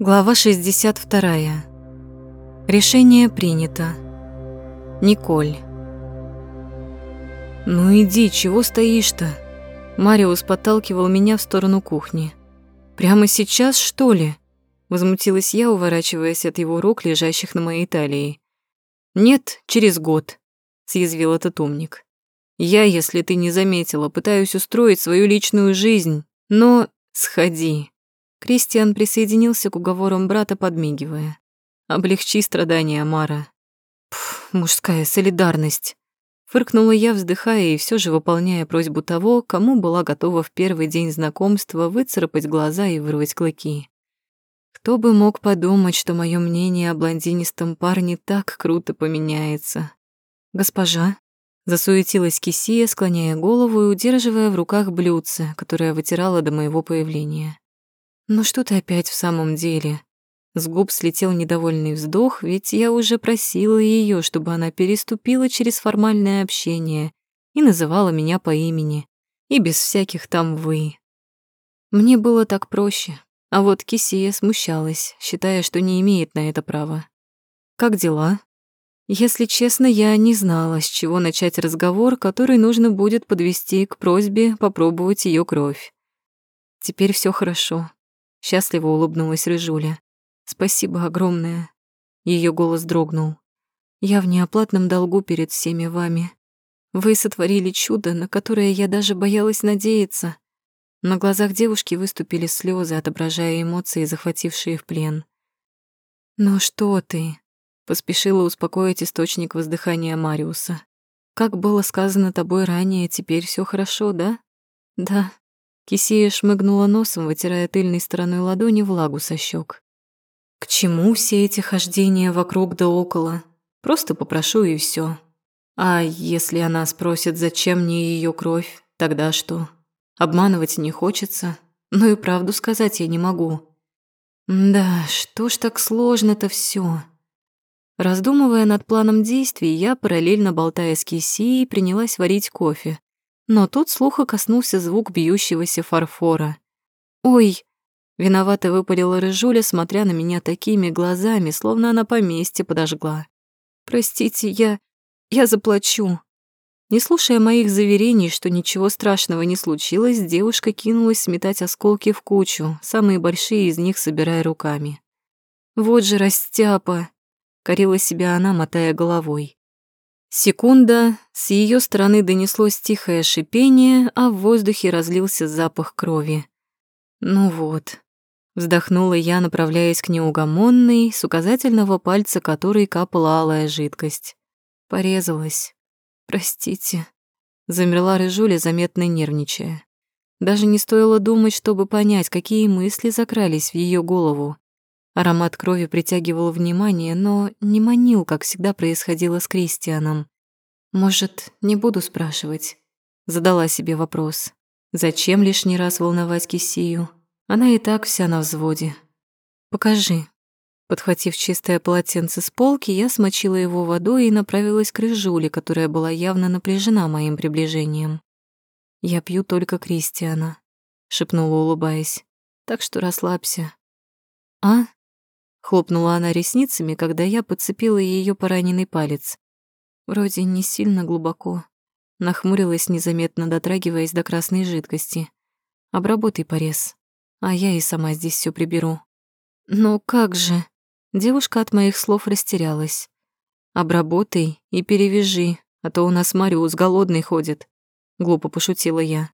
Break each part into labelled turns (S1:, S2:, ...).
S1: Глава 62. Решение принято. Николь. «Ну иди, чего стоишь-то?» Мариус подталкивал меня в сторону кухни. «Прямо сейчас, что ли?» Возмутилась я, уворачиваясь от его рук, лежащих на моей талии. «Нет, через год», — съязвил этот умник. «Я, если ты не заметила, пытаюсь устроить свою личную жизнь, но сходи». Кристиан присоединился к уговорам брата, подмигивая. «Облегчи страдания, Мара». Пф, мужская солидарность. Фыркнула я, вздыхая и все же выполняя просьбу того, кому была готова в первый день знакомства выцарапать глаза и вырвать клыки. Кто бы мог подумать, что мое мнение о блондинистом парне так круто поменяется. «Госпожа», — засуетилась Кисия, склоняя голову и удерживая в руках блюдце, которое вытирала до моего появления. «Ну что ты опять в самом деле?» С губ слетел недовольный вздох, ведь я уже просила ее, чтобы она переступила через формальное общение и называла меня по имени, и без всяких там «вы». Мне было так проще, а вот Кисия смущалась, считая, что не имеет на это права. «Как дела?» Если честно, я не знала, с чего начать разговор, который нужно будет подвести к просьбе попробовать ее кровь. Теперь все хорошо. Счастливо улыбнулась Рыжуля. Спасибо огромное. Ее голос дрогнул. Я в неоплатном долгу перед всеми вами. Вы сотворили чудо, на которое я даже боялась надеяться. На глазах девушки выступили слезы, отображая эмоции, захватившие в плен. «Ну что ты?» — поспешила успокоить источник воздыхания Мариуса. «Как было сказано тобой ранее, теперь все хорошо, да?» «Да». Кисея шмыгнула носом, вытирая тыльной стороной ладони влагу со щек. «К чему все эти хождения вокруг да около? Просто попрошу и все. А если она спросит, зачем мне ее кровь, тогда что?» Обманывать не хочется, но и правду сказать я не могу. Да, что ж так сложно-то все. Раздумывая над планом действий, я, параллельно болтая с Кисией, принялась варить кофе. Но тут слуха коснулся звук бьющегося фарфора. «Ой!» — виновато выпалила Рыжуля, смотря на меня такими глазами, словно она поместье подожгла. «Простите, я... я заплачу». Не слушая моих заверений, что ничего страшного не случилось, девушка кинулась сметать осколки в кучу, самые большие из них собирая руками. «Вот же растяпа!» — корила себя она, мотая головой. Секунда, с ее стороны донеслось тихое шипение, а в воздухе разлился запах крови. «Ну вот», — вздохнула я, направляясь к неугомонной, с указательного пальца которой капала алая жидкость. Порезалась. «Простите», — замерла Рыжуля, заметно нервничая. Даже не стоило думать, чтобы понять, какие мысли закрались в ее голову. Аромат крови притягивал внимание, но не манил, как всегда происходило с Кристианом. «Может, не буду спрашивать?» Задала себе вопрос. «Зачем лишний раз волновать Кисию? Она и так вся на взводе. Покажи». Подхватив чистое полотенце с полки, я смочила его водой и направилась к рыжуле, которая была явно напряжена моим приближением. «Я пью только Кристиана», — шепнула, улыбаясь. «Так что расслабься». «А?» — хлопнула она ресницами, когда я подцепила ее пораненный палец. Вроде не сильно глубоко. Нахмурилась, незаметно дотрагиваясь до красной жидкости. «Обработай порез, а я и сама здесь все приберу». «Но как же?» Девушка от моих слов растерялась. «Обработай и перевяжи, а то у нас Мариус голодный ходит», — глупо пошутила я.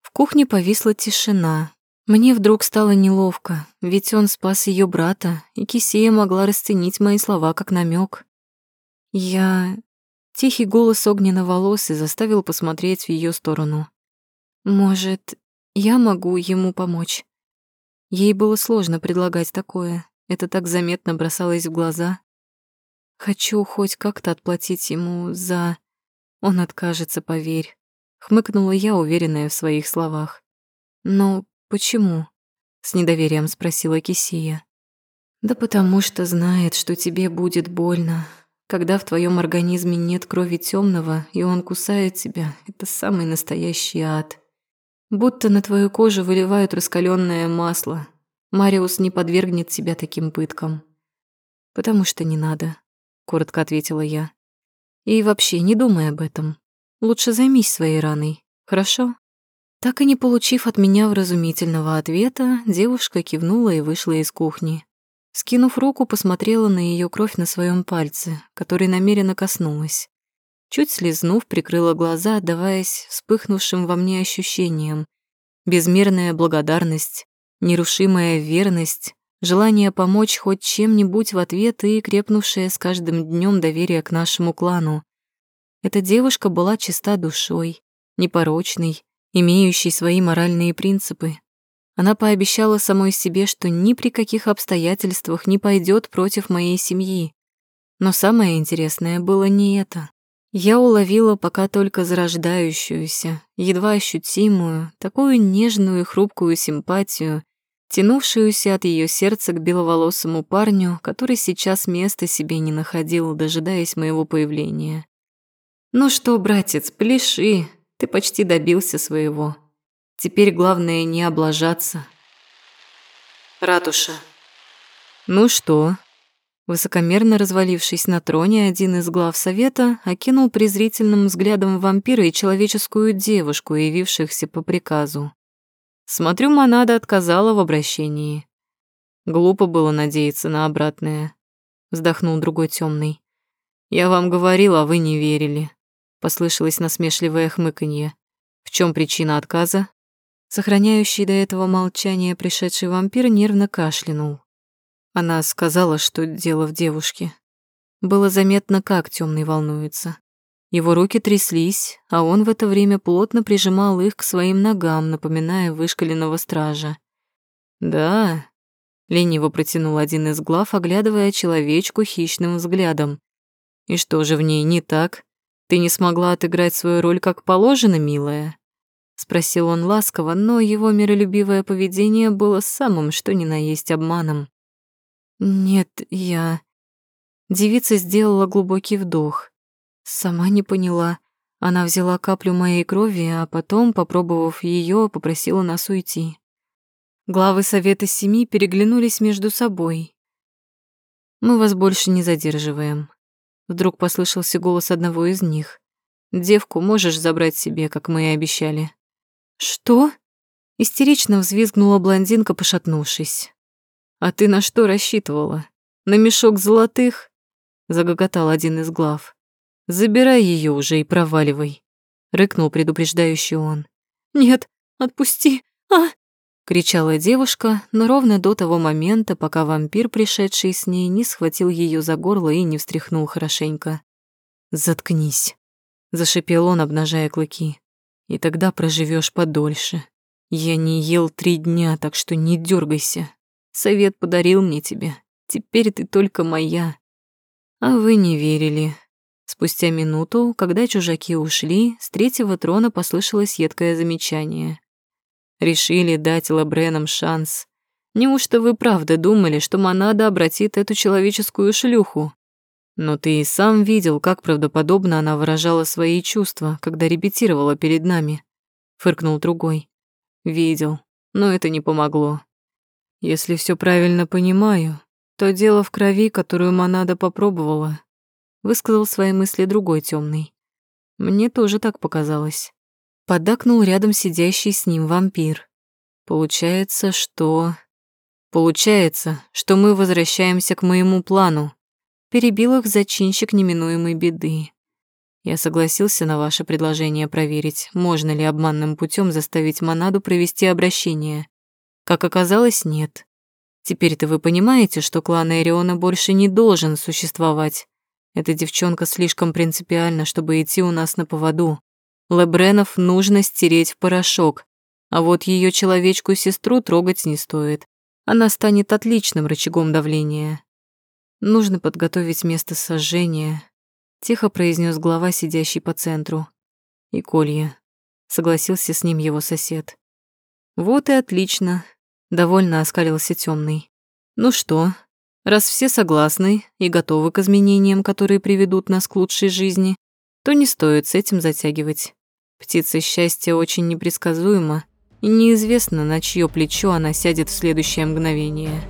S1: В кухне повисла тишина. Мне вдруг стало неловко, ведь он спас ее брата, и Кисея могла расценить мои слова как намек. Я... Тихий голос огненно-волосы заставил посмотреть в ее сторону. «Может, я могу ему помочь?» Ей было сложно предлагать такое, это так заметно бросалось в глаза. Хочу хоть как-то отплатить ему за... Он откажется, поверь. Хмыкнула я, уверенная в своих словах. Но почему? С недоверием спросила Кисия. Да потому что знает, что тебе будет больно. Когда в твоем организме нет крови темного, и он кусает тебя, это самый настоящий ад. Будто на твою кожу выливают раскаленное масло, Мариус не подвергнет себя таким пыткам. «Потому что не надо», — коротко ответила я. «И вообще не думай об этом. Лучше займись своей раной, хорошо?» Так и не получив от меня вразумительного ответа, девушка кивнула и вышла из кухни. Скинув руку, посмотрела на ее кровь на своем пальце, который намеренно коснулась. Чуть слезнув, прикрыла глаза, отдаваясь вспыхнувшим во мне ощущениям. Безмерная благодарность, нерушимая верность, желание помочь хоть чем-нибудь в ответ и крепнувшее с каждым днем доверие к нашему клану. Эта девушка была чиста душой, непорочной, имеющей свои моральные принципы. Она пообещала самой себе, что ни при каких обстоятельствах не пойдет против моей семьи. Но самое интересное было не это. Я уловила пока только зарождающуюся, едва ощутимую, такую нежную и хрупкую симпатию, тянувшуюся от ее сердца к беловолосому парню, который сейчас места себе не находил, дожидаясь моего появления. «Ну что, братец, пляши, ты почти добился своего. Теперь главное не облажаться». Ратуша. «Ну что?» Высокомерно развалившись на троне, один из глав совета окинул презрительным взглядом вампира и человеческую девушку, явившихся по приказу. Смотрю, Монада отказала в обращении. Глупо было надеяться на обратное. Вздохнул другой темный. Я вам говорил, а вы не верили. Послышалось насмешливое хмыканье. В чем причина отказа? Сохраняющий до этого молчание пришедший вампир нервно кашлянул. Она сказала, что дело в девушке. Было заметно, как темный волнуется. Его руки тряслись, а он в это время плотно прижимал их к своим ногам, напоминая вышкаленного стража. «Да», — лениво протянул один из глав, оглядывая человечку хищным взглядом. «И что же в ней не так? Ты не смогла отыграть свою роль как положено, милая?» Спросил он ласково, но его миролюбивое поведение было самым, что ни на есть обманом. «Нет, я...» Девица сделала глубокий вдох. Сама не поняла. Она взяла каплю моей крови, а потом, попробовав ее, попросила нас уйти. Главы Совета Семи переглянулись между собой. «Мы вас больше не задерживаем». Вдруг послышался голос одного из них. «Девку можешь забрать себе, как мы и обещали». «Что?» Истерично взвизгнула блондинка, пошатнувшись. «А ты на что рассчитывала? На мешок золотых?» Загоготал один из глав. Забирай ее уже и проваливай, рыкнул предупреждающий он. Нет, отпусти. А! Кричала девушка, но ровно до того момента, пока вампир, пришедший с ней, не схватил ее за горло и не встряхнул хорошенько. Заткнись, зашипел он, обнажая клыки. И тогда проживешь подольше. Я не ел три дня, так что не дергайся. Совет подарил мне тебя. Теперь ты только моя. А вы не верили, Спустя минуту, когда чужаки ушли, с третьего трона послышалось едкое замечание. Решили дать Лабренам шанс. Неужто вы правда думали, что Монада обратит эту человеческую шлюху? Но ты и сам видел, как правдоподобно она выражала свои чувства, когда репетировала перед нами. Фыркнул другой. Видел, но это не помогло. Если все правильно понимаю, то дело в крови, которую Монада попробовала, высказал свои мысли другой темный. Мне тоже так показалось. Подакнул рядом сидящий с ним вампир. Получается, что... Получается, что мы возвращаемся к моему плану. Перебил их зачинщик неминуемой беды. Я согласился на ваше предложение проверить, можно ли обманным путем заставить Монаду провести обращение. Как оказалось, нет. Теперь-то вы понимаете, что клан Эриона больше не должен существовать. Эта девчонка слишком принципиальна, чтобы идти у нас на поводу. Лебренов нужно стереть в порошок, а вот ее человечку-сестру трогать не стоит. Она станет отличным рычагом давления. Нужно подготовить место сожжения, тихо произнес глава, сидящий по центру. И колье. Согласился с ним его сосед. Вот и отлично, довольно оскалился темный. Ну что, Раз все согласны и готовы к изменениям, которые приведут нас к лучшей жизни, то не стоит с этим затягивать. Птица счастья очень непредсказуема, и неизвестно, на чье плечо она сядет в следующее мгновение.